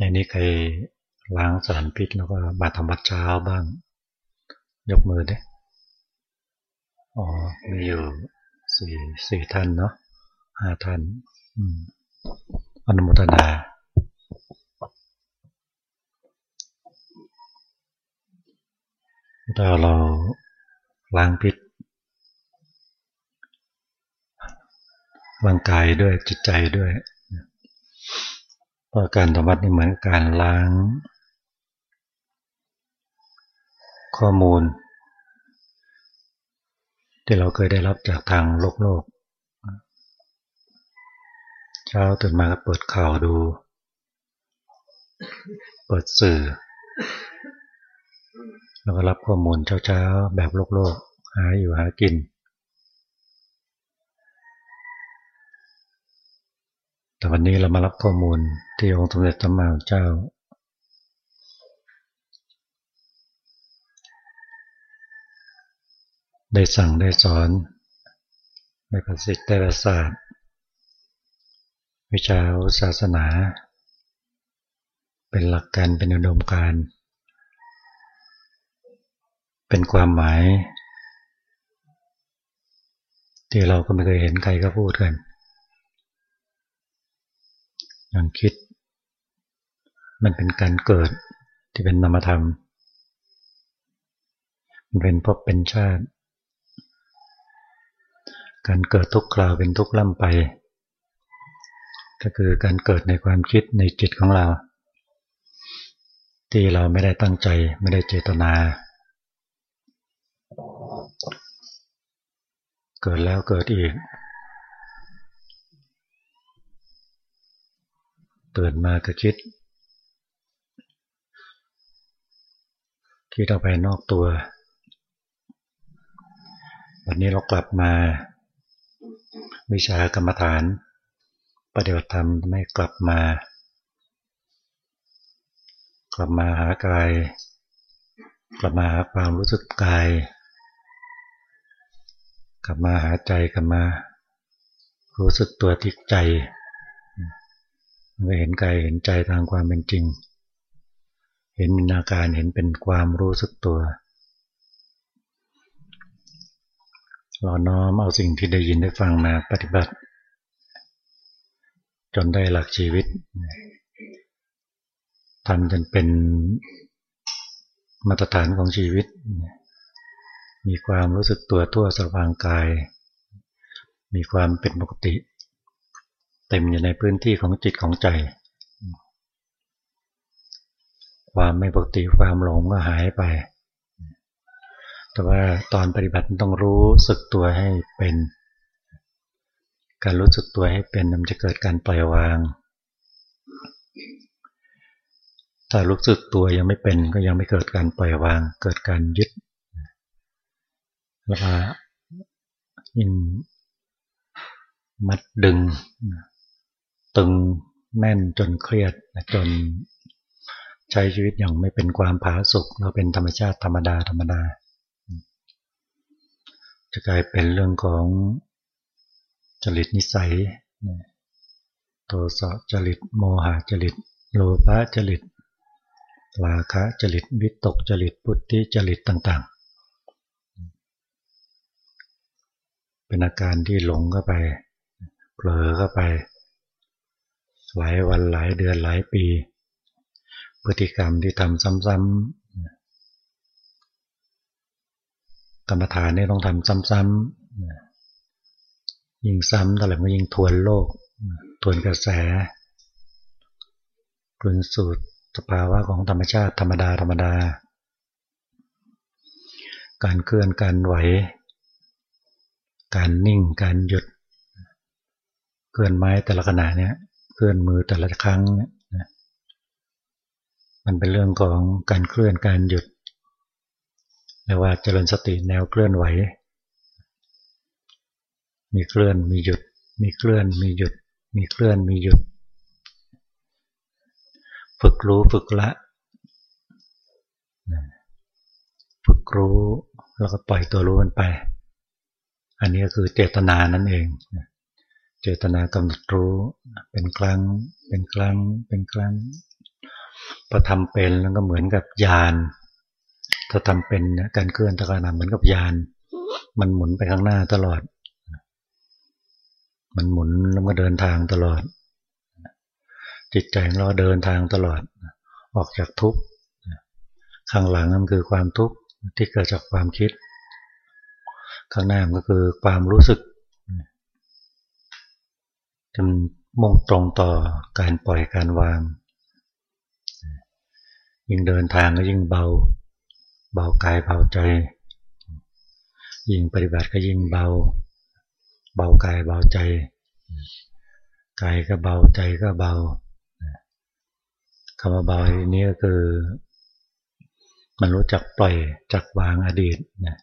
ในนี้ใครล้างสารพิษแล้วก็มาทำวัดเช้าบ้าง ยกมือด้อ๋อ มีอยู่สี่สี่ท่านเนาะห้าท่านอนุโมทนาถ้าเราล้างพิษร่างกายด้วยจิตใจด้วย เพราะการทำวัดนี่เหมือนการล้าง ข้อมูล ที่เราเคยได้รับจากทางโลกโลก เช้าตื่นมาก็เปิดข่าวดู เปิดสื่อ แล้วก็รับข้อมูลเช้าๆ แบบโลกโลก หาอยู่หากิน แต่วันนี้เรามารับข้อมูลที่องค์สมเด็จพระมาเจ้า ได้สั่งได้สอนได้ประสิทธิ์ได้ประสาทวิชาศาสนา เป็นหลักการเป็นอุดมการ เป็นความหมาย ที่เราก็ไม่เคยเห็นใครก็พูดกัน อย่างคิด มันเป็นการเกิดที่เป็นนามธรรม มันเป็นพบเป็นชาติ การเกิดทุกคราวเป็นทุกล่ำไป ก็คือการเกิดในความคิดในจิตของเรา ที่เราไม่ได้ตั้งใจไม่ได้เจตนา เกิดแล้วเกิดอีก ตื่นมาก็คิด คิดออกไปนอกตัว วันนี้เรากลับมา วิชากรรมฐาน ปฏิบัติธรรมไม่กลับมา กลับมาหากาย กลับมาหาความรู้สึกกาย กลับมาหาใจกลับมา รู้สึกตัวที่ใจ เมื่อเห็นกายเห็นใจทางความเป็นจริง เห็นมินาการเห็นเป็นความรู้สึกตัวเราน้อมเอาสิ่งที่ได้ยินได้ฟังมาปฏิบัติ จนได้หลักชีวิตทำจนเป็นมาตรฐานของชีวิต มีความรู้สึกตัวทั่วสว่างกาย มีความเป็นปกติ เต็มอยู่ในพื้นที่ของจิตของใจ ความไม่ปกติความหลงก็หายไป แต่ว่าตอนปฏิบัติต้องรู้สึกตัวให้เป็น การรู้สึกตัวให้เป็นมันจะเกิดการปล่อยวาง ถ้ารู้สึกตัวยังไม่เป็นก็ยังไม่เกิดการปล่อยวาง เกิดการยึด แล้วก็ยิ่งมัดดึง ตึงแน่นจนเครียดจนใช้ชีวิตอย่างไม่เป็นความผาสุกเราเป็นธรรมชาติธรรมดาธรรมดา จะกลายเป็นเรื่องของจริตนิสัยโทสะจริตโมหะจริตโลภะจริตราคะจริตวิตกจริตพุทธิจริตต่าง ๆ เป็นอาการที่หลงเข้าไปเผลอเข้าไป หลายวันหลายเดือนหลายปี พฤติกรรมที่ทำซ้ำๆกรรมฐานนี่ต้องทำซ้ำๆยิ่งซ้ำเท่าไหร่ก็ยิ่งทวนโลก ทวนกระแสกลืนสูตรสภาวะของธรรมชาติธรรมดาธรรมดา การเคลื่อนการไหว การนิ่งการหยุด เคลื่อนไม้แต่ละขณะเนี้ย เคลื่อนมือแต่ละครั้งนะมันเป็นเรื่องของการเคลื่อนการหยุดเรียกว่าเจริญสติแนวเคลื่อนไหว มีเคลื่อนมีหยุด มีเคลื่อนมีหยุด มีเคลื่อนมีหยุด ฝึกรู้ฝึกละฝึกรู้แล้วก็ปล่อยตัวรู้มันไป อันนี้ก็คือเจตนานั่นเอง เจตนากำหนดรู้เป็นครั้ง เป็นครั้ง เป็นครั้งพอทำเป็นแล้วก็เหมือนกับยาน ถ้าทำเป็นการเคลื่อนตะการนเหมือนกับยาน มันหมุนไปข้างหน้าตลอด มันหมุนแล้วก็เดินทางตลอด จิตใจของเราเดินทางตลอด ออกจากทุกข์ข้างหลังนั่นคือความทุกข์ที่เกิดจากความคิด ข้างหน้ามันก็คือความรู้สึก จนมุ่งตรงต่อการปล่อยการวาง ยิ่งเดินทางก็ยิ่งเบา เบากายเบาใจ ยิ่งปฏิบัติก็ยิ่งเบา เบากายเบาใจ กายก็เบาใจก็เบาคำว่าเบานี้ก็คือ มันรู้จักปล่อยจักวางอดีตนะ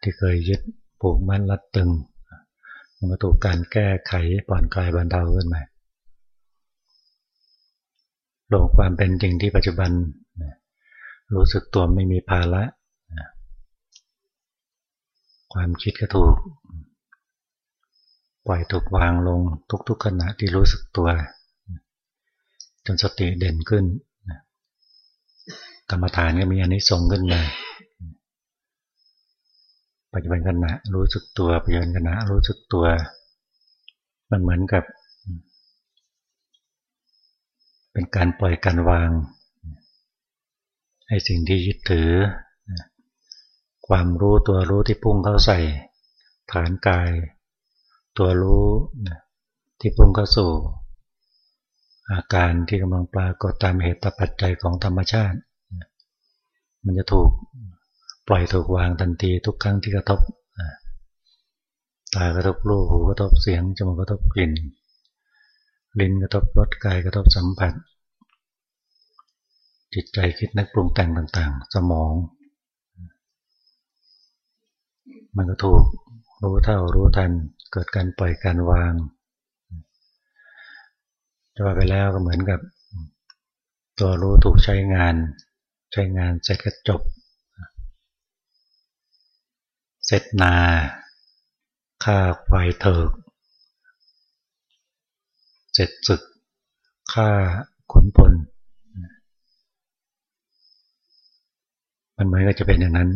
ที่เคยยึดผูกมั่นรัดตึง มันก็ถูกการแก้ไขผ่อนคลายบรรเทาขึ้นมาลงความเป็นจริงที่ปัจจุบัน รู้สึกตัวไม่มีภาระความคิดก็ถูก ปล่อยถูกวางลงทุกๆขณะที่รู้สึกตัว จนสติเด่นขึ้นกรรมฐานก็มีอันนี้ส่งขึ้นมา ปัจจุบันขณะรู้สึกตัวปัจจุบันขณะรู้สึกตัว มันเหมือนกับ เป็นการปล่อยการวางให้สิ่งที่ยึดถือ ความรู้ตัวรู้ที่พุ่งเข้าใส่ ฐานกาย ตัวรู้ที่พุ่งเข้าสู่ อาการที่กำลังปรากฏตามเหตุปัจจัยของธรรมชาติ มันจะถูก ปล่อยถูกวางทันทีทุกครั้งที่กระทบตากระทบรูปหูกระทบเสียงจมูกกระทบกลิ่น ลิ้นกระทบรสกายกระทบสัมผัส จิตใจคิดนึกปรุงแต่งต่าง ๆ สมอง มันก็ถูกรู้เท่ารู้ทันเกิดการปล่อยการวางจะว่าไปแล้วก็เหมือนกับ ตัวรู้ถูกใช้งาน ใช้งานเสร็จก็จบ ร็จนาฆ่าควายเถิก เสร็จศึกฆ่าขุนพล มันเหมือนกับจะเป็นอย่างนั้น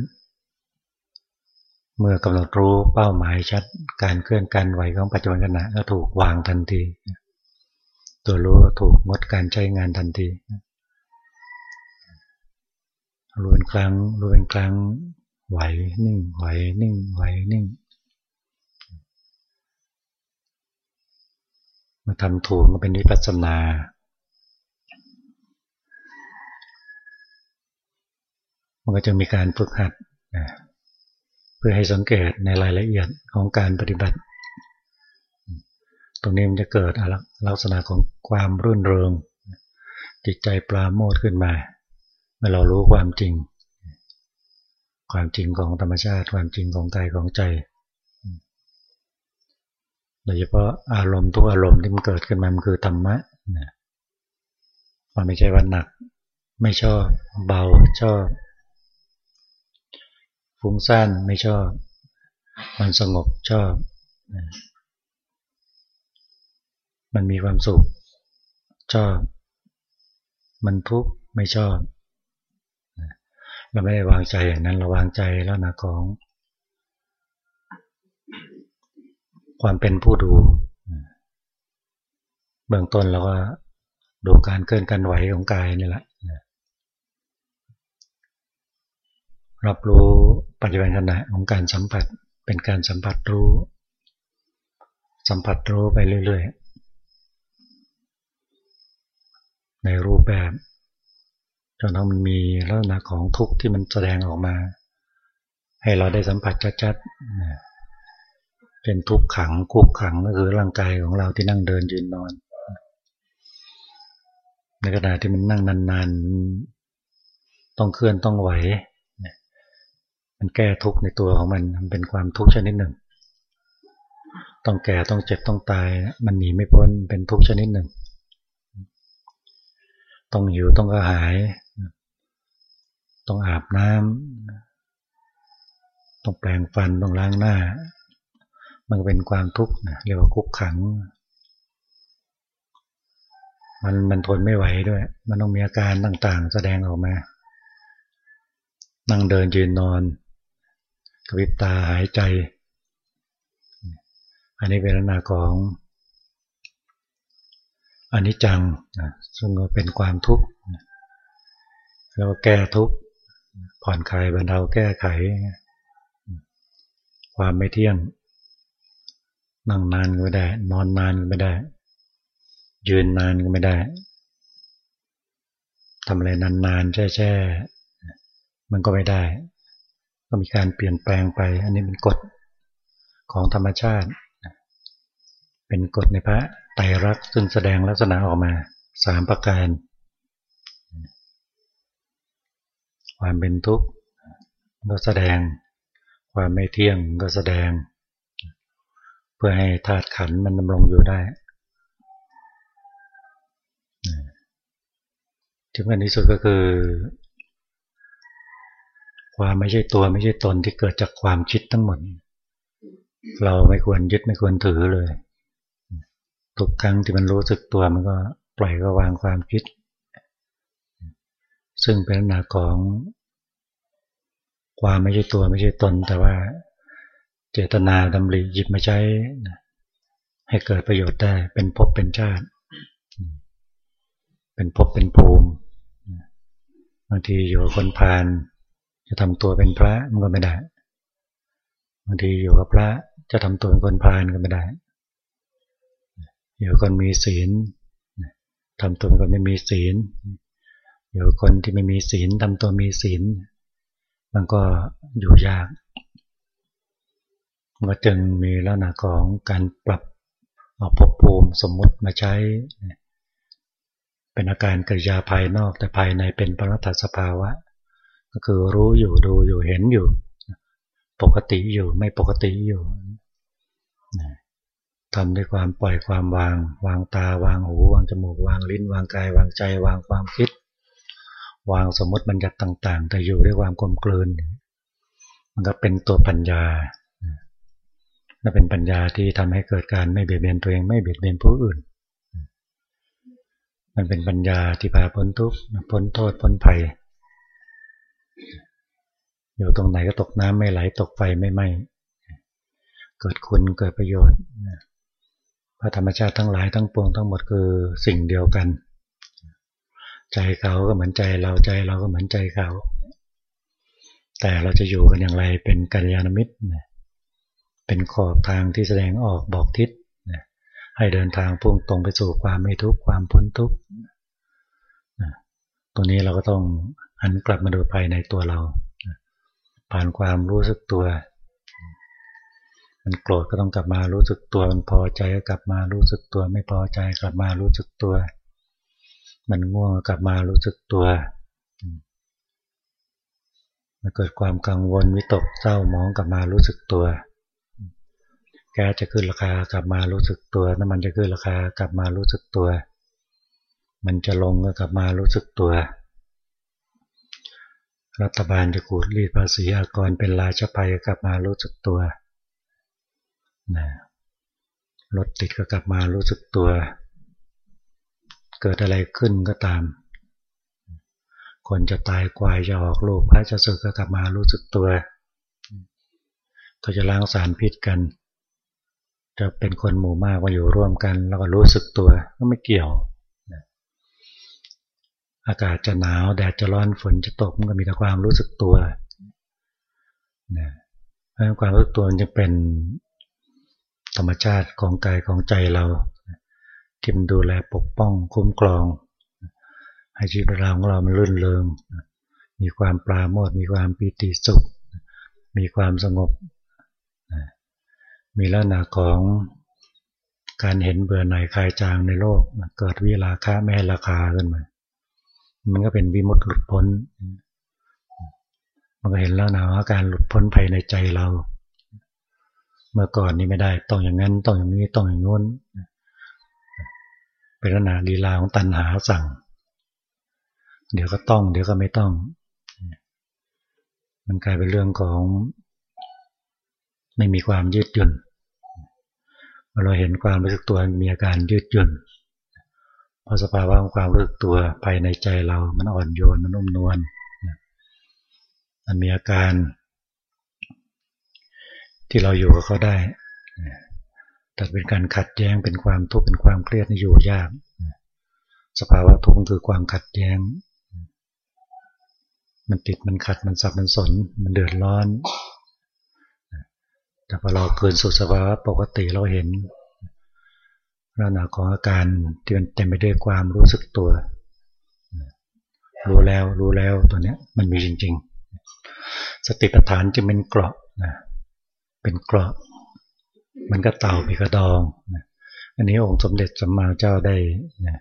เมื่อกำหนดรู้เป้าหมายชัดการเคลื่อนการไหวของปัจจุบันขณะก็ถูกวางทันที ตัวรู้ถูกงดการใช้งานทันทีรู้เป็นครั้งรู้เป็นครั้ง ไหวนิ่งไหวนิ่งไหวนิ่งมาทำถูกก็เป็นวิปัสสนามันก็จะมีการฝึกหัดเพื่อให้สังเกตในรายละเอียดของการปฏิบัติ ตรงนี้มันจะเกิดลักษณะของความรื่นเริงจิตใจปราโมทขึ้นมา เมื่อเรารู้ความจริง ความจริงของธรรมชาติ ความจริงของกายของใจโดยเฉพาะอารมณ์ทุกอารมณ์ที่มันเกิดขึ้นมามันคือธรรมะมันไม่ใช่ว่าหนัก ไม่ชอบเบาชอบฟุ้งซ่านไม่ชอบ มันสงบชอบ มันมีความสุข ชอบ มันทุกข์ไม่ชอบ เราไม่ได้วางใจอย่างนั้น เราวางใจแล้วนะของ ความเป็นผู้ดู เบื้องต้นเราก็ดูการเคลื่อนกันไหวของกายนี่แหละรับรู้ปัจจุบันขณะของการสัมผัสเป็นการสัมผัสรู้ สัมผัสรู้ไปเรื่อยๆ ในรูปแบบ จนทั้งมันมีลักษณะของทุกข์ที่มันแสดงออกมา ให้เราได้สัมผัสชัดๆเป็นทุกข์ขังคุกขังก็คือร่างกายของเราที่นั่งเดินยืนนอน ในขณะที่มันนั่งนานๆ ต้องเคลื่อนต้องไหวมันแก้ทุกข์ในตัวของมัน มันเป็นความทุกข์ชนิดหนึ่ง ต้องแก่ต้องเจ็บต้องตาย มันหนีไม่พ้นเป็นทุกข์ชนิดหนึ่ง ต้องหิวต้องกระหาย ต้องอาบน้ำต้องแปรงฟันต้องล้างหน้า มันเป็นความทุกข์นะเรียกว่าคุกขัง มันมันทนไม่ไหวด้วย มันต้องมีอาการต่างๆ แสดงออกมา นั่งเดินยืนนอนกระพริบตาหายใจ อันนี้เป็นลักษณะของอันนี้จังซึ่งเป็นความทุกข์แล้วแก้ทุกข์ ผ่อนคลายบรรเทาแก้ไข ความไม่เที่ยง นั่งนานก็ไม่ได้ นอนนานก็ไม่ได้ ยืนนานก็ไม่ได้ทำอะไรนานๆแช่ๆมันก็ไม่ได้ ก็มีการเปลี่ยนแปลงไป อันนี้เป็นกฎของธรรมชาติ เป็นกฎในพระไตรลักษณ์ซึ่งแสดงลักษณะออกมาสามประการ ความเป็นทุกข์ก็แสดง ความไม่เที่ยงก็แสดง เพื่อให้ธาตุขันมันดำรงอยู่ได้ที่มันที่สุดก็คือ ความไม่ใช่ตัวไม่ใช่ตนที่เกิดจากความคิดทั้งหมด เราไม่ควรยึดไม่ควรถือเลย ทุกครั้งที่มันรู้สึกตัวมันก็ปล่อยก็วางความคิด ซึ่งเป็นลักษณะของความไม่ใช่ตัวไม่ใช่ตน แต่ว่าเจตนาดำริหยิบมาใช้ให้เกิดประโยชน์ได้เป็นภพเป็นชาติ เป็นภพเป็นภูมิบางทีอยู่กับคนพาลจะทำตัวเป็นพระมันก็ไม่ได้บางทีอยู่กับพระจะทำตัวเป็นคนพาลก็ไม่ได้ อยู่คนมีศีลทำตัวเป็นคนไม่มีศีล อยู่คนที่ไม่มีศีลทำตัวมีศีล มันก็อยู่ยากก็จึงมีลักษณะของการปรับเอาภพภูมิสมมุติมาใช้ เป็นอาการกิริยาภายนอกแต่ภายในเป็นปรัตสภาวะ ก็คือรู้อยู่ดูอยู่เห็นอยู่ ปกติอยู่ไม่ปกติอยู่ทำด้วยความปล่อยความวาง วางตาวางหู วางจมูก วางลิ้น วางกายวางใจ วางความคิด วางสมมติบัญญัติต่าง ๆ แต่อยู่ด้วยความกลมกลืน มันก็เป็นตัวปัญญาและเป็นปัญญาที่ทำให้เกิดการไม่เบียดเบียนตัวเองไม่เบียดเบียนผู้อื่น มันเป็นปัญญาที่พาพ้นทุกข์พ้นโทษพ้นภัย อยู่ตรงไหนก็ตกน้ำไม่ไหลตกไฟไม่ไหม้เกิดคุณเกิดประโยชน์พระธรรมชาติทั้งหลายทั้งปวงทั้งหมดคือสิ่งเดียวกัน ใจเขาก็เหมือนใจเราใจเราก็เหมือนใจเขา แต่เราจะอยู่กันอย่างไรเป็นกัลยาณมิตรเป็นขอบทางที่แสดงออกบอกทิศให้เดินทางพุ่งตรงไปสู่ความไม่ทุกข์ความพ้นทุกข์ตรงนี้เราก็ต้องหันกลับมาดูภายในตัวเรา ผ่านความรู้สึกตัว มันโกรธก็ต้องกลับมารู้สึกตัว มันพอใจก็กลับมารู้สึกตัว ไม่พอใจกลับมารู้สึกตัว มันง่วงกลับมารู้สึกตัว มันเกิดความกังวลวิตกเศร้ามองกลับมารู้สึกตัว แกจะขึ้นราคากลับมารู้สึกตัว น้ำมันจะขึ้นราคากลับมารู้สึกตัว มันจะลงก็กลับมารู้สึกตัว รัฐบาลจะขูดรีดภาษีอากรเป็นราชภัยกลับมารู้สึกตัวนะรถติดก็กลับมารู้สึกตัว เกิดอะไรขึ้นก็ตาม คนจะตายกวายจะออกลูกพระจะสึกก็กลับมารู้สึกตัวก็จะล้างสารพิษกัน จะเป็นคนหมู่มากมาอยู่ร่วมกัน แล้วก็รู้สึกตัวก็ไม่เกี่ยว อากาศจะหนาวแดดจะร้อนฝนจะตกมันก็มีแต่ความรู้สึกตัวนะความรู้สึกตัวจะเป็นธรรมชาติของกายของใจเรา ที่มันดูแลปกป้องคุ้มครอง ให้ชีวิตเราของเรามันรื่นเริงมีความปราโมทมีความปีติสุข มีความสงบ มีลักษณะของการเห็นเบื่อหน่ายคลายจางในโลก เกิดวิราคะแม่ราคาขึ้นมา มันก็เป็นวิมุตติหลุดพ้น มันก็เห็นแล้วนะว่าการหลุดพ้นภายในใจเรา เมื่อก่อนนี้ไม่ได้ ต้องอย่างนั้น ต้องอย่างนี้ ต้องอย่างโน้น เป็นลักษณะลีลาของตันหาสั่ง เดี๋ยวก็ต้อง เดี๋ยวก็ไม่ต้อง มันกลายเป็นเรื่องของ ไม่มีความยืดหยุ่นเราเห็นความรู้สึกตัวมีอาการยืดหยุ่นพอสภาวะของความรู้สึกตัวภายในใจเรา มันอ่อนโยน มันนุ่มนวล มันมีอาการที่เราอยู่กับเขาได้ แต่เป็นการขัดแย้งเป็นความทุกข์เป็นความเครียดนี่อยู่ยาก สภาวะทุกข์คือความขัดแย้ง มันติดมันขัดมันสับมันสน มันเดือดร้อน แต่พอเราเกินสู่สภาวะปกติเราเห็นลักษณะของอาการที่มันเต็มไปด้วยความรู้สึกตัว รู้แล้วรู้แล้วตัวเนี้ยมันมีจริง ๆ สติปัฏฐานจะเป็นเกราะนะเป็นเกราะ มันก็เต่าปีกระดองนะอันนี้องค์สมเด็จสัมมาเจ้าได้นะ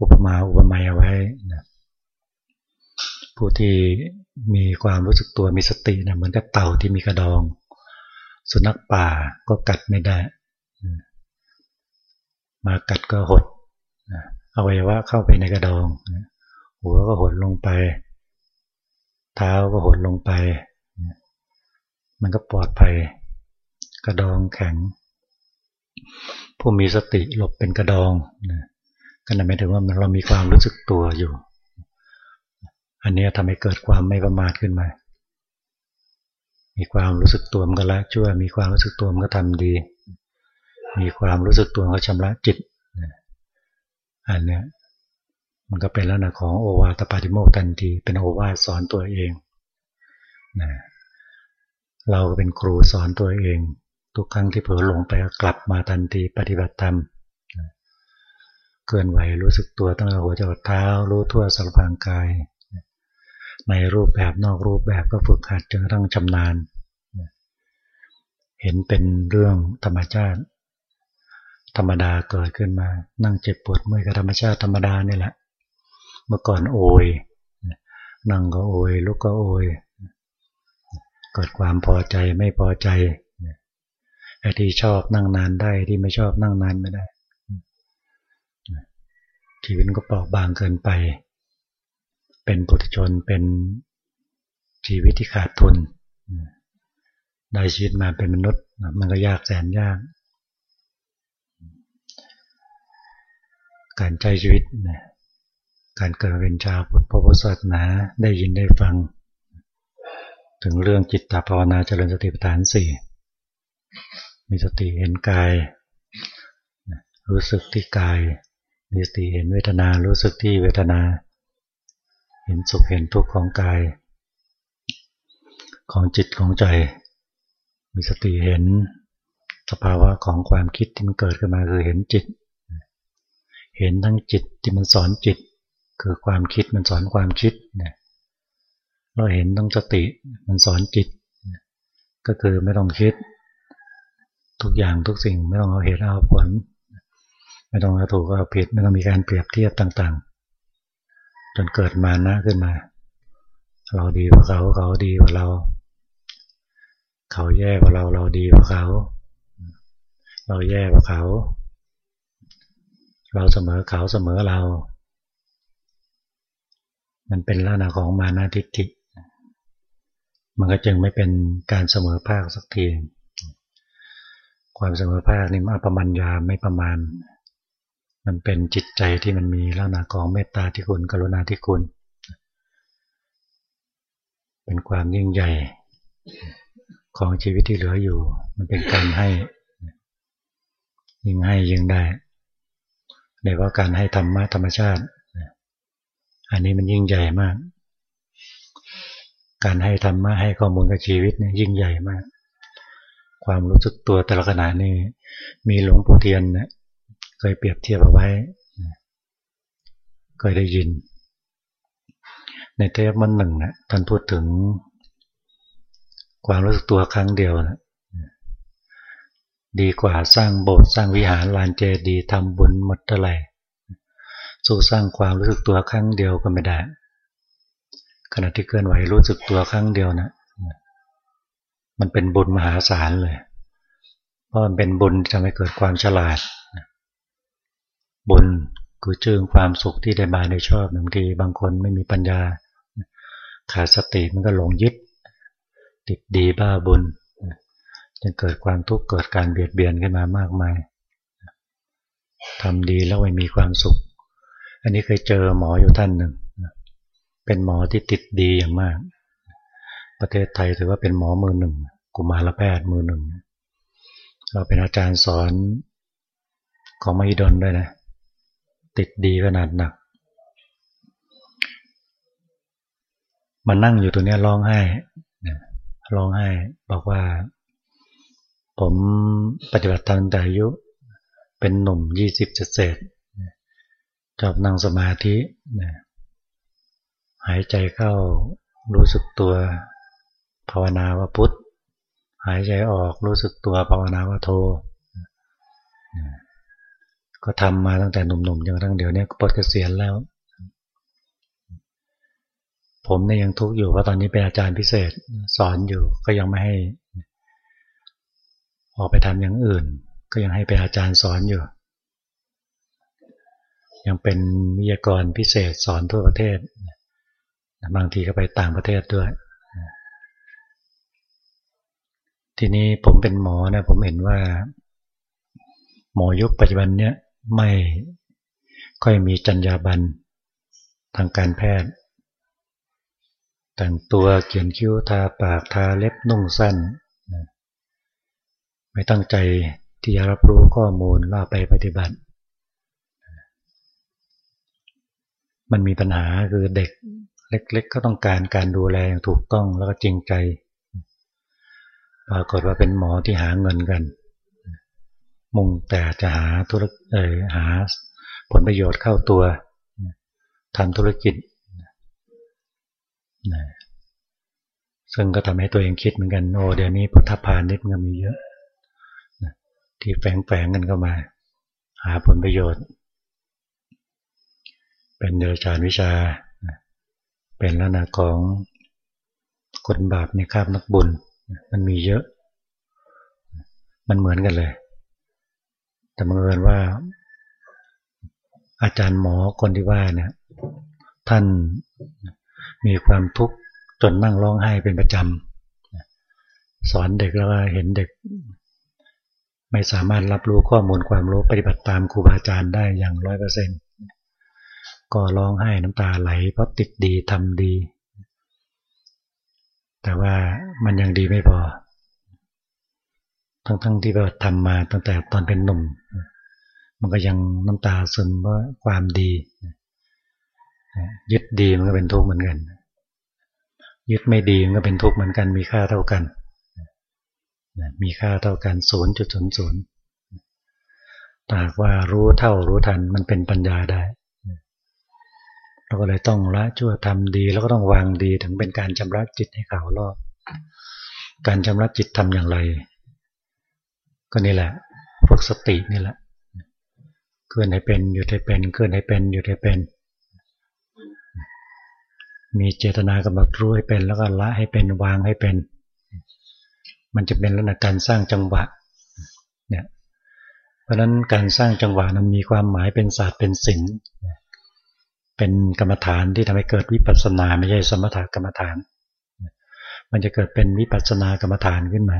อุปมาอุปไมยเอาไว้นะผู้ที่มีความรู้สึกตัวมีสตินะเหมือนกับเต่าที่มีกระดอง สุนัขป่าก็กัดไม่ได้ มากัดก็หดเอาไว้ว่าเข้าไปในกระดอง หัวก็หดลงไป เท้าก็หดลงไป มันก็ปลอดภัย กระดองแข็ง ผู้มีสติหลบเป็นกระดองก็นั่นหมายถึงว่าเรามีความรู้สึกตัวอยู่ อันนี้ทำให้เกิดความไม่ประมาทขึ้นมา มีความรู้สึกตัวมันก็ละชั่ว มีความรู้สึกตัวมันก็ทำดี มีความรู้สึกตัวเขาชำระจิต อันเนี้ยมันก็เป็นลักษณะของโอวาตปาติโมกทันที เป็นโอวาสอนตัวเองนะเราเป็นครูสอนตัวเอง ทุกครั้งที่เผลอหลงไปกลับมาทันทีปฏิบัติธรรมเกินไหวรู้สึกตัวตั้งแต่หัวจรดเท้า รู้ทั่วสารพางกาย ในรูปแบบนอกรูปแบบก็ฝึกหัดจนกระทั่งชำนาญ เห็นเป็นเรื่องธรรมชาติ ธรรมดาเกิดขึ้นมา นั่งเจ็บปวดเมื่อยกับธรรมชาติธรรมดานี่แหละ เมื่อก่อนโอยนั่งก็โอยลุกก็โอยเกิดความพอใจไม่พอใจ ที่ชอบนั่งนานได้ที่ไม่ชอบนั่งนานไม่ได้ชีวิตก็เปราะบางเกินไป เป็นปุถุชนเป็นชีวิตที่ขาดทุนได้ชีวิตมาเป็นมนุษย์ มันก็ยากแสนยาก การใช้ชีวิตนะการเกิดเป็นชาวพุทธพุทธศาสนาได้ยินได้ฟัง ถึงเรื่องจิตตภาวนาเจริญสติปัฏฐานสี่ มีสติเห็นกาย รู้สึกที่กาย มีสติเห็นเวทนา รู้สึกที่เวทนา เห็นสุขเห็นทุกข์ของกาย ของจิตของใจ มีสติเห็น สภาวะของความคิดที่มันเกิดขึ้นมาคือเห็นจิต เห็นทั้งจิตที่มันสอนจิต คือความคิดมันสอนความคิดเนี่ยเราเห็นต้องสติมันสอนจิต ก็คือไม่ต้องคิด ทุกอย่างทุกสิ่งไม่ต้องเอาเหตุเอาผล ไม่ต้องเอาถูกเอาผิดไม่ต้องมีการเปรียบเทียบต่าง ๆ จนเกิดมานะขึ้นมา เราดีกว่าเขาเขาดีกว่าเรา เขาแย่กว่าเราเราดีกว่าเขา เราแย่กว่าเขา เราเสมอเขาเสมอเรา มันเป็นลักษณะของมานาทิฏฐิมันก็จึงไม่เป็นการเสมอภาคสักที ความเสมอภาคนี่มันประมัญญาไม่ประมาณ มันเป็นจิตใจที่มันมีลักษณะของเมตตาที่คุณ กรุณาที่คุณ เป็นความยิ่งใหญ่ของชีวิตที่เหลืออยู่ มันเป็นการให้ ยิ่งให้ยิ่งได้ในว่าการให้ธรรมะธรรมชาติ อันนี้มันยิ่งใหญ่มาก การให้ธรรมะให้ข้อมูลกับชีวิตเนี่ยยิ่งใหญ่มาก ความรู้สึกตัวแต่ละขณะนี่มีหลวงปู่เทียนเนี่ยเคยเปรียบเทียบเอาไว้เคยได้ยิน ในเทปมันหนึ่งนะท่านพูดถึง ความรู้สึกตัวครั้งเดียวนะดีกว่าสร้างโบสถ์สร้างวิหารลานเจดีย์ทำบุญหมดเท่าไหร่สู้สร้างความรู้สึกตัวครั้งเดียวก็ไม่ได้ ขณะที่เคลื่อนไหวรู้สึกตัวครั้งเดียวนะ มันเป็นบุญมหาศาลเลย เพราะมันเป็นบุญที่ทำให้เกิดความฉลาด บุญคือจิงความสุขที่ได้มาในชอบบางทีบางคนไม่มีปัญญา ขาดสติมันก็หลงยึด ติดดีบ้าบุญจะเกิดความทุกข์เกิดการเบียดเบียนขึ้นมามากมายทำดีแล้วไม่มีความสุข อันนี้เคยเจอหมออยู่ท่านหนึ่ง เป็นหมอที่ติดดีอย่างมาก ประเทศไทยถือว่าเป็นหมอมือหนึ่ง กุมารแพทย์มือหนึ่ง เราเป็นอาจารย์สอนของมหิดลด้วยนะ ติดดีขนาดหนัก มานั่งอยู่ตรงนี้ร้องไห้ร้องไห้ บอกว่า ผมปฏิบัติธรรมแต่อายุ เป็นหนุ่มยี่สิบเศษชอบนั่งสมาธิ หายใจเข้ารู้สึกตัวาวนาว่าพุทธหายใจออกรู้สึกตัวภาวนาว่าโทก็ทำมาตั้งแต่หนุ่มๆจนกระทั่งเดี๋ยวนี้ปลดเกษียณแล้ว ผมเนี่ยยังทุกข์อยู่เพราะตอนนี้เป็นอาจารย์พิเศษสอนอยู่ก็ยังไม่ให้ ออกไปทำอย่างอื่น ก็ยังให้เป็นอาจารย์สอนอยู่ ยังเป็นวิทยากรพิเศษสอนทั่วประเทศ บางทีก็ไปต่างประเทศด้วย ทีนี้ผมเป็นหมอนะผมเห็นว่า หมอยุคปัจจุบันเนี้ยไม่ค่อยมีจรรยาบรรณทางการแพทย์ แต่งตัวเขียนคิ้วทาปากทาเล็บนุ่งสั้น ไม่ตั้งใจที่จะรับรู้ข้อมูลว่าไปปฏิบัติ มันมีปัญหาคือเด็กเล็กๆ ก็ต้องการการดูแลอย่างถูกต้องแล้วก็จริงใจ ปรากฏว่าเป็นหมอที่หาเงินกัน มุ่งแต่จะหาธุรเออหาผลประโยชน์เข้าตัวทำธุรกิจนะซึ่งก็ทำให้ตัวเองคิดเหมือนกันโอ้เดี๋ยวนี้พุทธพาณิชย์มันมีเยอะนะที่แฝงแฝงกันเข้ามา หาผลประโยชน์ เป็นเดรัจฉานวิชา เป็นลักษณะของคนบาปในคาบนักบุญ มันมีเยอะ มันเหมือนกันเลย แต่บังเอิญว่า อาจารย์หมอคนที่ว่าเนี่ย ท่านมีความทุกข์จนนั่งร้องไห้เป็นประจำสอนเด็กแล้วว่าเห็นเด็ก ไม่สามารถรับรู้ข้อมูลความรู้ปฏิบัติตามครูบาอาจารย์ได้อย่างร้อยเปอร์เซ็นต์ก็ร้องไห้น้ำตาไหลเพราะติดดีทำดี แต่ว่ามันยังดีไม่พอ ทั้งๆทที่เราทำมาตั้งแต่ตอนเป็นหนุ่ม มันก็ยังน้ำตาซึมเพราความดี ยึดดีมันก็เป็นทุกข์เหมือนกัน ยึดไม่ดีมันก็เป็นทุกข์เหมือนกัน มีค่าเท่ากัน มีค่าเท่ากันศูนย์จุดศูนย์ศูนย์แตากว่ารู้เท่ารู้ทันมันเป็นปัญญาได้ เราก็เลยต้องละชั่วทำดี แล้วก็ต้องวางดีถึงเป็นการชำระจิตให้ขาวรอบ การชำระจิตทำอย่างไร ก็นี่แหละฝึกสตินี่แหละเคลื่อนให้เป็นอยู่ให้เป็นเคลื่อนให้เป็นอยู่ให้เป็น มีเจตนากำหนดรู้ให้เป็น แล้วก็ละให้เป็นวางให้เป็น มันจะเป็นลักษณะการสร้างจังหวะเนี่ยเพราะฉะนั้นการสร้างจังหวะนั้นมีความหมายเป็นศาสตร์เป็นศิลป์ เป็นกรรมฐานที่ทำให้เกิดวิปัสสนาไม่ใช่สมถกรรมฐาน มันจะเกิดเป็นวิปัสสนากรรมฐานขึ้นมา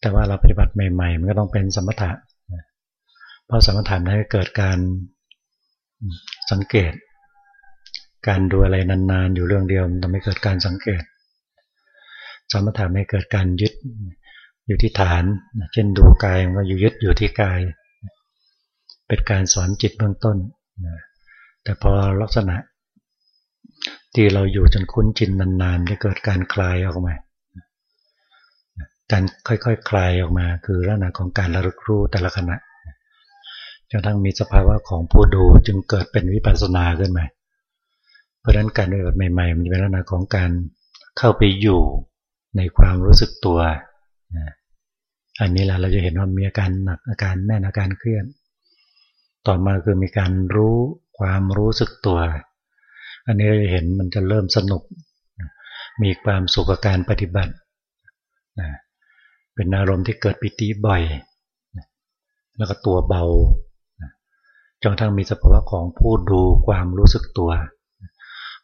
แต่ว่าเราปฏิบัติใหม่ ๆ มันก็ต้องเป็นสมถะเพราะสมถะนั้นเกิดการสังเกต การดูอะไรนานๆอยู่เรื่องเดียวมันทำให้เกิดการสังเกต สมถะไม่เกิดการยึดอยู่ที่ฐาน เช่นดูกายมันก็อยู่ยึดอยู่ที่กาย เป็นการสอนจิตเบื้องต้น แต่พอลักษณะ ที่เราอยู่จนคุ้นจินนานๆจะเกิดการคลายออกมาการค่อยๆคคลายออกมา คือลักษณะของการระลึกรู้แต่ละขณะจนทั้งมีสภาวะของผู้ดูจึงเกิดเป็นวิปัสสนาขึ้นมา เพราะฉะนั้นการปฏิบัติใหม่ๆ มันจะเป็นลักษณะของการเข้าไปอยู่ในความรู้สึกตัว อันนี้แหละเราจะเห็นว่ามีอาการหนักอาการแน่นอาการเคลื่อน ต่อมาคือมีการรู้ความรู้สึกตัว อันนี้เราจะเห็นมันจะเริ่มสนุก มีความสุขกับการปฏิบัติ เป็นอารมณ์ที่เกิดปิติบ่อย แล้วก็ตัวเบา จนทั้งมีสภาวะของผู้ดูความรู้สึกตัว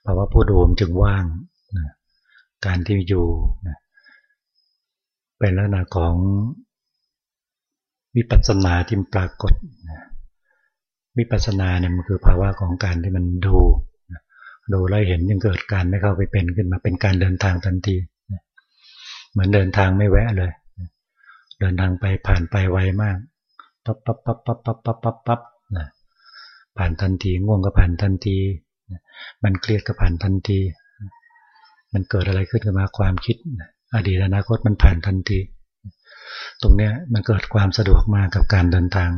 ภาวะผู้ดูมจึงว่าง การที่อยู่ เป็นลักษณะของวิปัสสนาที่ปรากฏนะ วิปัสสนาเนี่ยมันคือภาวะของการที่มันดูดูแล้วเห็นยังเกิดการไม่เข้าไปเป็นขึ้นมาเป็นการเดินทางทันทีเหมือนเดินทางไม่แวะเลย เดินทางไปผ่านไปไวมากปั๊บปั๊บปั๊บปั๊บปั๊บปั๊บปั๊บปั๊บนะผ่านทันทีง่วงก็ผ่านทันที มันเครียดก็ผ่านทันที มันเกิดอะไรขึ้นกับมาความคิด อดีตอนาคตมันผ่านทันที ตรงเนี้ยมันเกิดความสะดวกมากกับการเดินทาง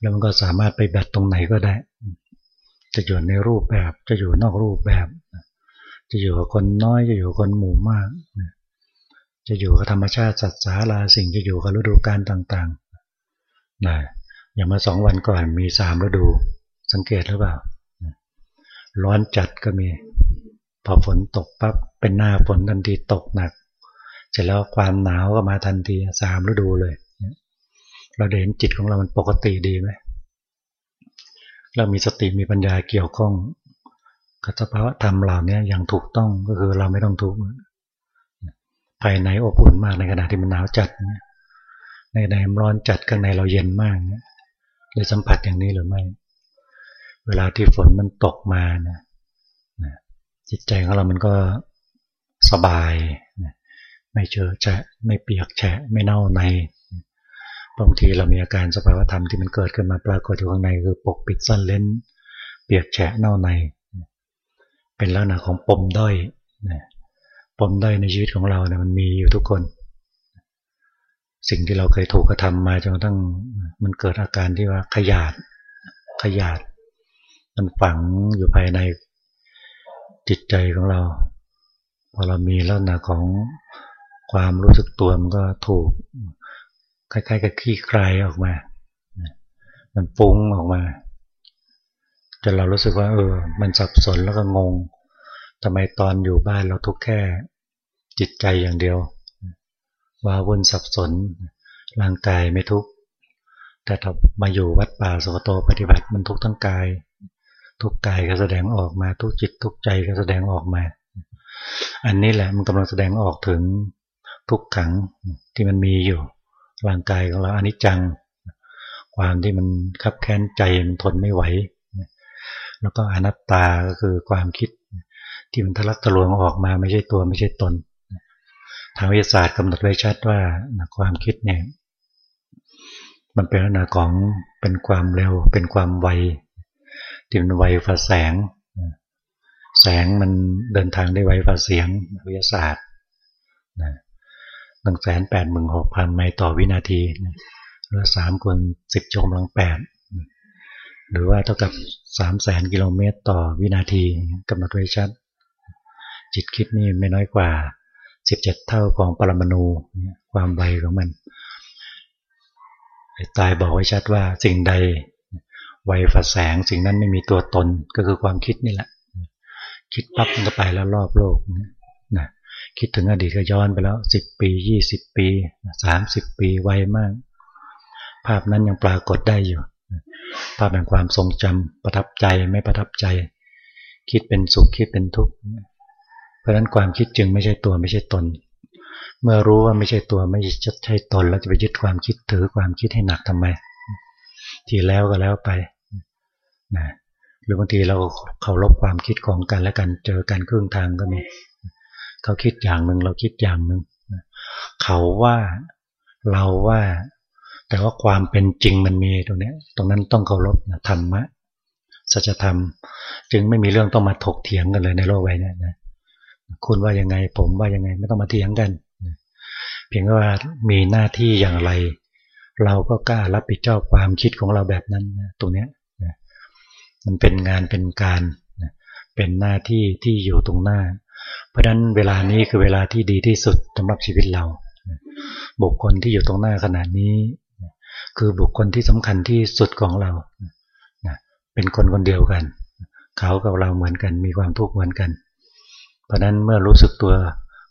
แล้วมันก็สามารถไปแบตตรงไหนก็ได้ จะอยู่ในรูปแบบ จะอยู่นอกรูปแบบ จะอยู่กับคนน้อย จะอยู่กับคนหมู่มาก จะอยู่กับธรรมชาติสัตว์สาราสิ่งจะอยู่กับฤดูกาลต่างๆนะอย่างมาสองวันก่อนมีสามฤดู สังเกตหรือเปล่า ร้อนจัดก็มี พอฝนตกปั๊บเป็นหน้าฝนทันทีตกหนัก เสร็จแล้วความหนาวก็มาทันทีสามฤดูเลย เราเห็นจิตของเรามันปกติดีไหมเรามีสติมีปัญญาเกี่ยวข้องกับสภาวะธรรมเหล่านี้อย่างถูกต้องก็คือเราไม่ต้องทุกข์ภายในอบอุ่นมากในขณะที่มันหนาวจัดในในร้อนจัดข้างในเราเย็นมากได้สัมผัสอย่างนี้หรือไม่ เวลาที่ฝนมันตกมานะจิตใจของเรามันก็สบาย ไม่เจอแฉะไม่เปียกแฉะไม่เน่าใน บางทีเรามีอาการสภาวธรรมที่มันเกิดขึ้นมาปรากฏอยู่ข้างในคือปกปิดซ่อนเล้น เปียกแฉะเน่าใน เป็นลักษณะของปมด้อยปมด้อยในชีวิตของเราเนี่ยมันมีอยู่ทุกคน สิ่งที่เราเคยถูกกระทำมาจนกระทั่งมันเกิดอาการที่ว่าขยาดขยาดมันฝังอยู่ภายในจิตใจของเรา พอเรามีลักษณะของความรู้สึกตัวมันก็ถูก คล้ายๆกับขี้คลายออกมา มันฟุ้งออกมาจนเรารู้สึกว่าเออ มันสับสนแล้วก็งงทำไมตอนอยู่บ้านเราทุกแค่จิตใจอย่างเดียวว้าวุ่นสับสน ร่างกายไม่ทุกข์แต่ถ้ามาอยู่วัดป่าสุกโตปฏิบัติมันทุกข์ทั้งกาย ทุกกายก็แสดงออกมา ทุกจิตทุกใจก็แสดงออกมา อันนี้แหละมันกำลังแสดงออกถึงทุกขังที่มันมีอยู่ ร่างกายของเราอนิจจัง ความที่มันคับแค้นใจมันทนไม่ไหว แล้วก็อนัตตาก็คือความคิดที่มันทะลักทะลวงออกมาไม่ใช่ตัวไม่ใช่ตน ทางวิทยาศาสตร์กำหนดไว้ชัดว่าความคิดเนี่ยมันเป็นลักษณะของเป็นความเร็วเป็นความไวที่มันไวฝ่าแสง แสงมันเดินทางได้ไวฝ่าเสียงวิทยาศาสตร์ หนึ่งแสนแปดหมื่นหกพันไมล์ต่อวินาทีหรือสามคูณสิบจงกำลังแปดหรือว่าเท่ากับสามแสนกิโลเมตรต่อวินาทีกำหนดไว้ชัด จิตคิดนี่ไม่น้อยกว่าสิบเจ็ดเท่าของปรมาณูความไวของมันตายบอกไว้ชัดว่าสิ่งใดไวฝัดแสงสิ่งนั้นไม่มีตัวตนก็คือความคิดนี่แหละ คิดปั๊บมันก็ไปแล้วรอบโลกนะ คิดถึงอดีตก็ย้อนไปแล้วสิบปียี่สิบปีสามสิบปีไวมาก ภาพนั้นยังปรากฏได้อยู่ ภาพแห่งความทรงจำประทับใจไม่ประทับใจ คิดเป็นสุขคิดเป็นทุกข์เพราะฉะนั้นความคิดจึงไม่ใช่ตัวไม่ใช่ตน เมื่อรู้ว่าไม่ใช่ตัวไม่ใช่ตนแล้วจะไปยึดความคิดถือความคิดให้หนักทำไม ทีแล้วก็แล้วไปนะหรือบางทีเราเคารพความคิดของกันและกันเจอกันครึ่งทางก็มี เขาคิดอย่างหนึ่งเราคิดอย่างหนึ่งเขาว่าเราว่า แต่ว่าความเป็นจริงมันมีตรงนี้ตรงนั้นต้องเคารพนะธรรมะสัจธรรม จึงไม่มีเรื่องต้องมาถกเถียงกันเลยในโลกใบนี้นะคุณว่ายังไง ผมว่ายังไง ไม่ต้องมาเถียงกันเพียงว่ามีหน้าที่อย่างไร เราก็กล้ารับผิดชอบความคิดของเราแบบนั้นตรงนี้มันเป็นงานเป็นการเป็นหน้าที่ที่อยู่ตรงหน้า ราะฉะนั้นเวลานี้คือเวลาที่ดีที่สุดสำหรับชีวิตเรา บุคคลที่อยู่ตรงหน้าขณะนี้ คือบุคคลที่สำคัญที่สุดของเรา เป็นคนคนเดียวกัน เขากับเราเหมือนกัน มีความทุกข์เหมือนกัน เพราะนั้นเมื่อรู้สึกตัว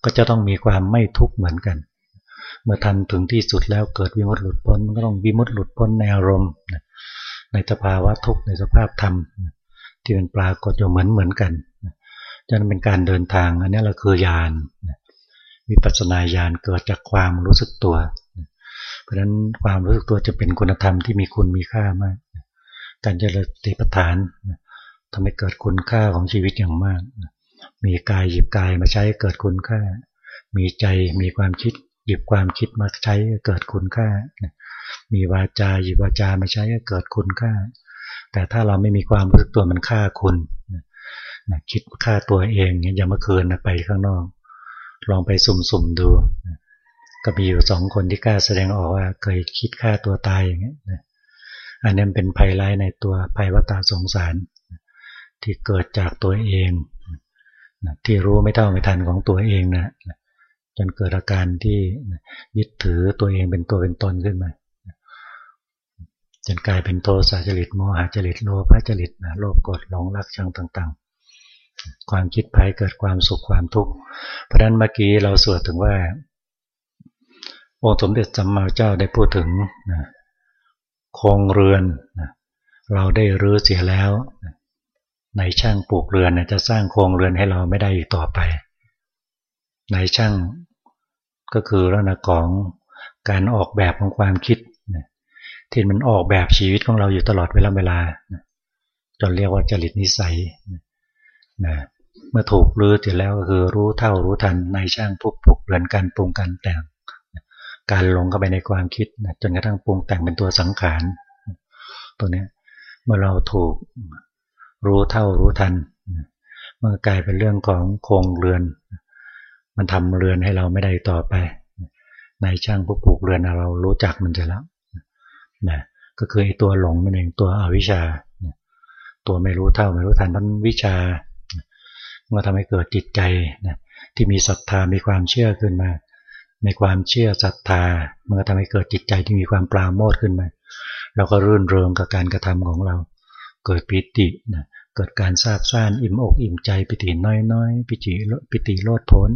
ก็จะต้องมีความไม่ทุกข์เหมือนกัน เมื่อทันถึงที่สุดแล้วเกิดวิมุตติหลุดพ้นก็ต้องวิมุตติหลุดพ้นในอารมณ์ ในสภาวะทุกข์ในสภาพธรรมที่เป็นปรากฏอยู่เหมือนเหมือนกันจะ นั้นเป็นการเดินทาง อันนี้เราคือญาณวิปัสสนาญาณเกิดจากความรู้สึกตัว เพราะฉะนั้นความรู้สึกตัวจะเป็นคุณธรรมที่มีคุณมีค่ามาก การเจริญสติปัฏฐานทำให้เกิดคุณค่าของชีวิตอย่างมาก มีกายหยิบกายมาใช้เกิดคุณค่า มีใจมีความคิดหยิบความคิดมาใช้เกิดคุณค่า มีวาจาหยิบวาจามาใช้เกิดคุณค่า แต่ถ้าเราไม่มีความรู้สึกตัวมันฆ่าคุณ คิดฆ่าตัวเองอย่าเมื่อคืนไปข้างนอก ลองไปสุ่มๆดูก็มีอยู่สองคนที่กล้าแสดงออกว่าเคยคิดฆ่าตัวตายอย่างเงี้ยอันนี้เป็นภัยร้ายในตัวภัยวตาสงสาร ที่เกิดจากตัวเองที่รู้ไม่เท่าไม่ทันของตัวเองนะจนเกิดอาการที่ยึดถือตัวเองเป็นตัวเป็นตนขึ้นมาจนกลายเป็นโทสะจริตโมหะจริตโลภะจริตโลภกดหลงรักชังต่างๆ ความคิดภัยเกิดความสุขความทุกข์ เพราะนั้นเมื่อกี้เราสวดถึงว่า องค์สมเด็จสัมมาเจ้าได้พูดถึงนะโครงเรือนนะเราได้รื้อเสียแล้วนะในช่างปลูกเรือนนะจะสร้างโครงเรือนให้เราไม่ได้อีกต่อไป ในช่างก็คือลักษณะของการออกแบบของความคิดนะที่มันออกแบบชีวิตของเราอยู่ตลอดเวลาเวลานะจนเรียกว่าจริตนิสัยนะ เมื่อถูกรื้อเสร็จแล้วก็คือรู้เท่ารู้ทันในช่างผู้ปลุกเรือนการปรุงการแต่ง การลงเข้าไปในความคิดนะจนกระทั่งปรุงแต่งเป็นตัวสังขารตัวนี้เมื่อเราถูกรู้เท่ารู้ทันเมื่อกลายเป็นเรื่องของโครงเรือน มันทำเรือนให้เราไม่ได้ต่อไป ในช่างผู้ปลูกเรือนเรารู้จักมันจะแล้วนะก็คือไอ้ตัวหลงนั่นเองตัวอวิชชา ตัวไม่รู้เท่าไม่รู้ทันนั้นวิชา มันทำให้เกิดจิตใจนะที่มีศรัทธา มีความเชื่อขึ้นมา ในความเชื่อศรัทธา มันก็ทำให้เกิดจิตใจที่มีความปราโมทขึ้นมา เราก็รื่นเริงกับการกระทำของเรา เกิดปิตินะเกิดการซาบซ่านอิ่มอกอิ่มใจ ปิติน้อยๆ ปิติปิติโลดพ้น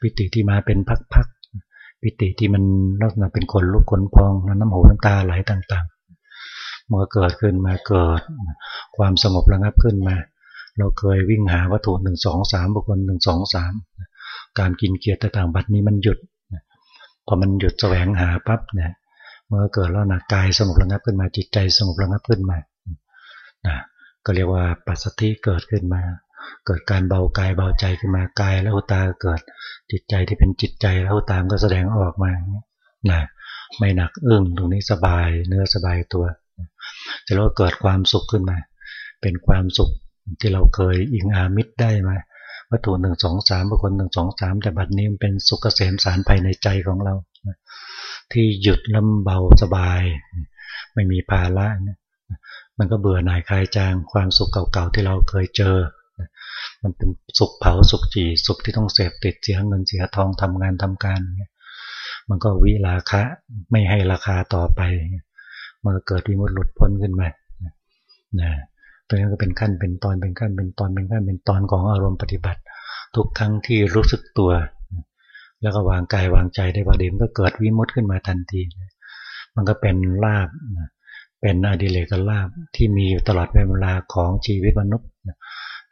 ปิติที่มาเป็นพักๆ ปิติที่มันลักษณะเป็นคนลุกขนพอง น้ำหูน้ำตาไหลต่างๆเมื่อเกิดขึ้นมาเกิดความสงบระงับขึ้นมา เราเคยวิ่งหาวัตถุหนึ่งสองสามบุคคลหนึ่งสองสามการกินเกียรติต่างบัดนี้มันหยุดพอมันหยุดแสวงหาปั๊บเนี่ยเมื่อเกิดแล้วนะกายสงบระงับขึ้นมาจิตใจสงบระงับขึ้นมานะก็เรียกว่าปัสสติเกิดขึ้นมา เกิดการเบากายเบาใจขึ้นมากายแล้วตาเกิดจิตใจที่เป็นจิตใจแล้วตามก็แสดงออกมานะไม่หนักอึ้งตรงนี้สบายเนื้อสบายตัวจะแล้วเกิดความสุขขึ้นมา เป็นความสุข ที่เราเคยอิงอามิตรได้มาวัตถุหนึ่งสองสามบุคคลหนึ่งสองสามแต่บัดนี้มันเป็นสุขเกษมสารภายในใจของเรา ที่หยุดลำเบาสบาย ไม่มีภาระมันก็เบื่อหน่ายคลายจางความสุขเก่าๆที่เราเคยเจอ มันเป็นสุขเผาสุขจีสุขที่ต้องเสพติดเสียเงินเสียทองทำงานทำการมันก็วิราคะไม่ให้ราคาต่อไปมันก็เกิดวิมุตติหลุดพ้นขึ้นมานะ ตัวนี้ก็เป็นขั้นเป็นตอนเป็นขั้นเป็นตอนเป็นขั้นเป็นตอนของอารมณ์ปฏิบัติ ทุกครั้งที่รู้สึกตัว แล้วก็วางกายวางใจได้ประเด็นก็เกิดวิมุตขึ้นมาทันที มันก็เป็นลาบเป็นอดิเลกลาบที่มีอยู่ตลอดเวลาของชีวิตมนุษย์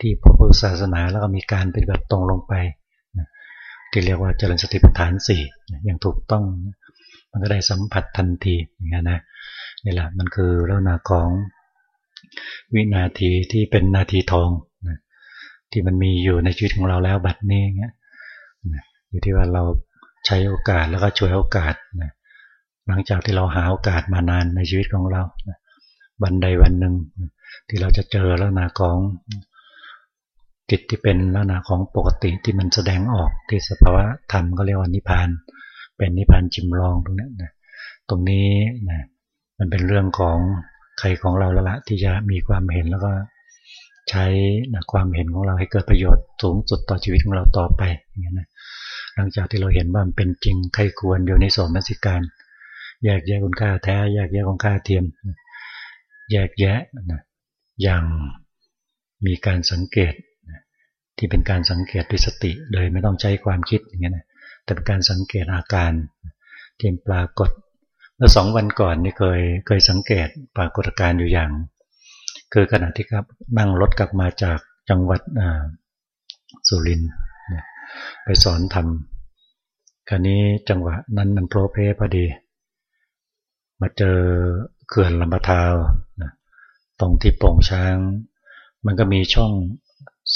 ที่พระพุทธศาสนาแล้วก็มีการปฏิบัติตรงลงไปที่เรียกว่าเจริญสติปัฏฐานสี่อย่างถูกต้องมันก็ได้สัมผัสทันทีอย่างนี้นะนี่แหละมันคือลักษณะของ วินาทีที่เป็นนาทีทองนะที่มันมีอยู่ในชีวิตของเราแล้วบัดนี้เงี้ยนะอยู่ที่ว่าเราใช้โอกาสแล้วก็ช่วยโอกาสนะหลังจากที่เราหาโอกาสมานานในชีวิตของเรานะวันใดวันหนึ่งที่เราจะเจอลักษณะของจิตที่เป็นลักษณะของปกติที่มันแสดงออกที่สภาวะธรรมก็เรียกว่านิพพาน เป็นนิพพานจิมลองตรงนี้นะตรงนี้นะมันเป็นเรื่องของ ใครของเราแล้วละที่จะมีความเห็นแล้วก็ใช้นะความเห็นของเราให้เกิดประโยชน์สูงสุดต่อชีวิตของเราต่อไปอย่างนี้นะหลังจากที่เราเห็นว่ามันเป็นจริงใครควรอยู่ในสมนสิการแยกแยะคุณค่าแท้แยกแยะคุณค่าเทียม แยกแยะนะอย่างมีการสังเกตที่เป็นการสังเกตด้วยสติโดยไม่ต้องใช้ความคิดอย่างนี้นะแต่เป็นการสังเกตอาการที่ปรากฏ มื่อสองวันก่อนนี่เคยเคยสังเกตปรากฏการณ์อยู่อย่าง คือขณะที่ครับนั่งรถกลับมาจากจังหวัดสุรินทร์ไปสอนทำคราวนี้จังหวะนั้นมันโปรเพพอดี มาเจอเขื่อนลำปะทาวตรงที่โป่งช้าง มันก็มีช่อง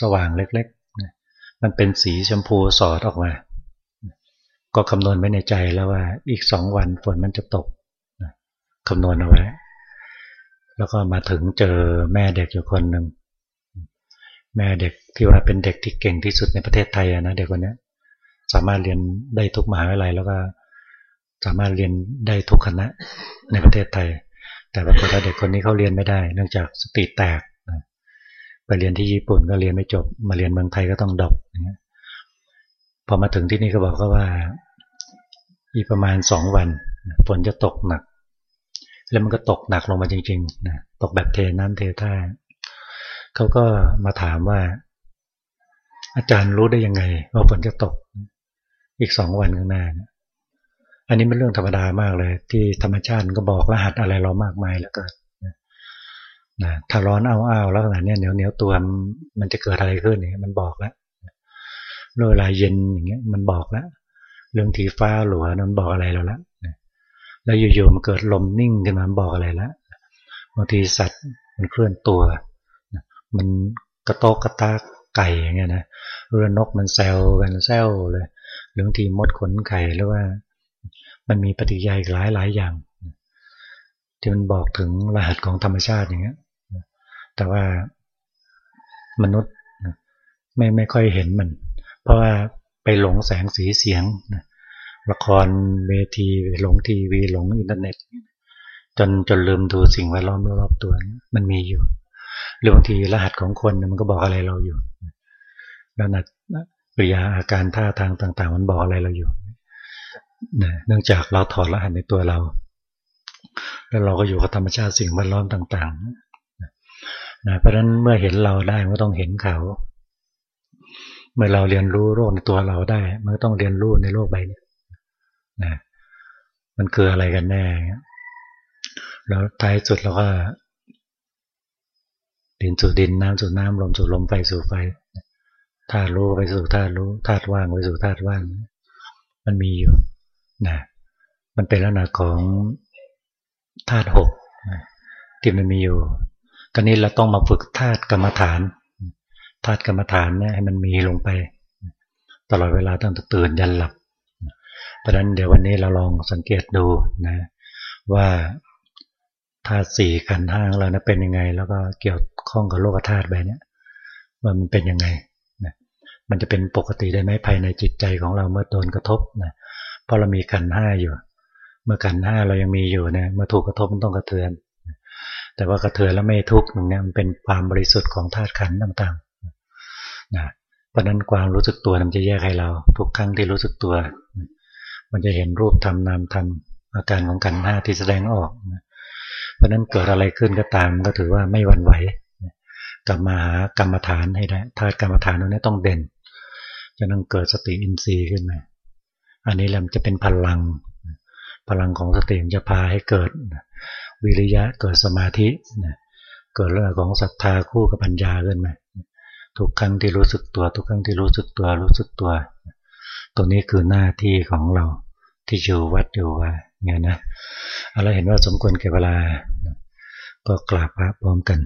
สว่างเล็กๆ มันเป็นสีชมพูสอดออกมา ก็คำนวณไว้ในใจแล้วว่าอีกสองวันฝนมันจะตก คำนวณเอาไว้ แล้วก็มาถึงเจอแม่เด็กอยู่คนหนึ่ง แม่เด็กที่ว่าเป็นเด็กที่เก่งที่สุดในประเทศไทยนะเด็กคนนี้สามารถเรียนได้ทุกมหาวิทยาลัยแล้วก็สามารถเรียนได้ทุกคณะในประเทศไทย แต่ปรากฏว่าเด็กคนนี้เขาเรียนไม่ได้ เนื่องจากสติแตกไปเรียนที่ญี่ปุ่นก็เรียนไม่จบ มาเรียนเมืองไทยก็ต้องดรอปพอมาถึงที่นี่ก็บอกเขาว่า อีกประมาณสองวันฝนจะตกหนัก แล้วมันก็ตกหนักลงมาจริงๆนะตกแบบเทน้ำเทท่าเขาก็มาถามว่า อาจารย์รู้ได้ยังไงว่าฝนจะตก อีกสองวันข้างหน้านะอันนี้เป็นเรื่องธรรมดามากเลย ที่ธรรมชาติก็บอกรหัสอะไรเรามากมายแล้วก็นะถ้าร้อนอ้าวๆแล้วขนาดนี้เหนียวเหนียวตัวมันจะเกิดอะไรขึ้นเนี่ยมันบอกแล้วเวลาเย็นอย่างเงี้ยมันบอกแล้วเรื่องทีฟ้าหลัวนั้นบอกอะไรเราแล้ว แล้วอยู่ๆมันเกิดลมนิ่งขึ้นมาบอกอะไรแล้วบางทีสัตว์มันเคลื่อนตัว มันกระโตกกระตากไก่อย่างเงี้ยนะเรือนกมันแซวกันแซวเลยหรือบางทีมดขนไก่หรือว่า มันมีปฏิกิริยาหลายหลายอย่างที่มันบอกถึงรหัสของธรรมชาติอย่างเงี้ยแต่ว่ามนุษย์ไม่ไม่ค่อยเห็นมัน เพราะว่าไปหลงแสงสีเสียง ละครเวทีหลงทีวีหลงอินเทอร์เน็ต จนจนลืมดูสิ่งแวดล้อมรอบตัวมันมีอยู่ หรือบางทีรหัสของคนมันก็บอกอะไรเราอยู่รหัสปริยาอาการท่าทางต่าง ๆ มันบอกอะไรเราอยู่เนื่องจากเราถอดรหัสในตัวเรา แล้วเราก็อยู่กับธรรมชาติสิ่งแวดล้อมต่างๆนะเพราะฉะนั้นเมื่อเห็นเราได้ก็ต้องเห็นเขา เมื่อเราเรียนรู้โลกในตัวเราได้ มันก็ต้องเรียนรู้ในโลกใบนี้ นะมันคืออะไรกันแน่ แล้วท้ายสุดเราก็ ดินสู่ดินน้ำสู่น้ำลมสู่ลมไฟสู่ไฟธาตุรู้ไปสู่ธาตุรู้ธาตุว่างไปสู่ธาตุว่าง มันมีอยู่นะมันเป็นลักษณะของธาตุหกที่มันมีอยู่ ตอนนี้เราต้องมาฝึกธาตุกรรมฐานธาตุกรรมฐานเนี่ยให้มันมีลงไป ตลอดเวลาตั้งแต่ตื่นยันหลับ เพราะฉะนั้นเดี๋ยววันนี้เราลองสังเกตดูนะว่าธาตุสี่ขันห้างเรานะเป็นยังไง แล้วก็เกี่ยวข้องกับโลกธาตุแบบนี้ว่ามันเป็นยังไงนะมันจะเป็นปกติได้ไหมภายในจิตใจของเราเมื่อโดนกระทบนะเพราะเรามีขันห้าอยู่ เมื่อขันห้าเรายังมีอยู่เนี่ยเมื่อถูกกระทบมันต้องกระเทือน แต่ว่ากระเทือนแล้วไม่ทุกข์ตรงนี้มันเป็นความบริสุทธิ์ของธาตุขันต่างๆนะเพราะนั้นความรู้สึกตัวมันจะแยกให้เรา ทุกครั้งที่รู้สึกตัว มันจะเห็นรูปธรรมนามธรรมอาการของขันหน้าที่แสดงออกเพราะนั้นเกิดอะไรขึ้นก็ตามก็ถือว่าไม่หวั่นไหวกลับมาหากรรมฐานให้ได้ธาตุกรรมฐานตรงนี้ต้องเด่น จะต้องเกิดสติอินทรีย์ขึ้นมาอันนี้แหละจะเป็นพลัง พลังของสติจะพาให้เกิดวิริยะเกิดสมาธิเกิดเรื่องของศรัทธาคู่กับปัญญาขึ้นมาทุกครั้งที่รู้สึกตัว ทุกครั้งที่รู้สึกตัวรู้สึกตัว ตรงนี้คือหน้าที่ของเราที่อยู่วัดอยู่ว่าไงนะเราเห็นว่าสมควรแก่เวลา ก็กราบพระพร้อมกัน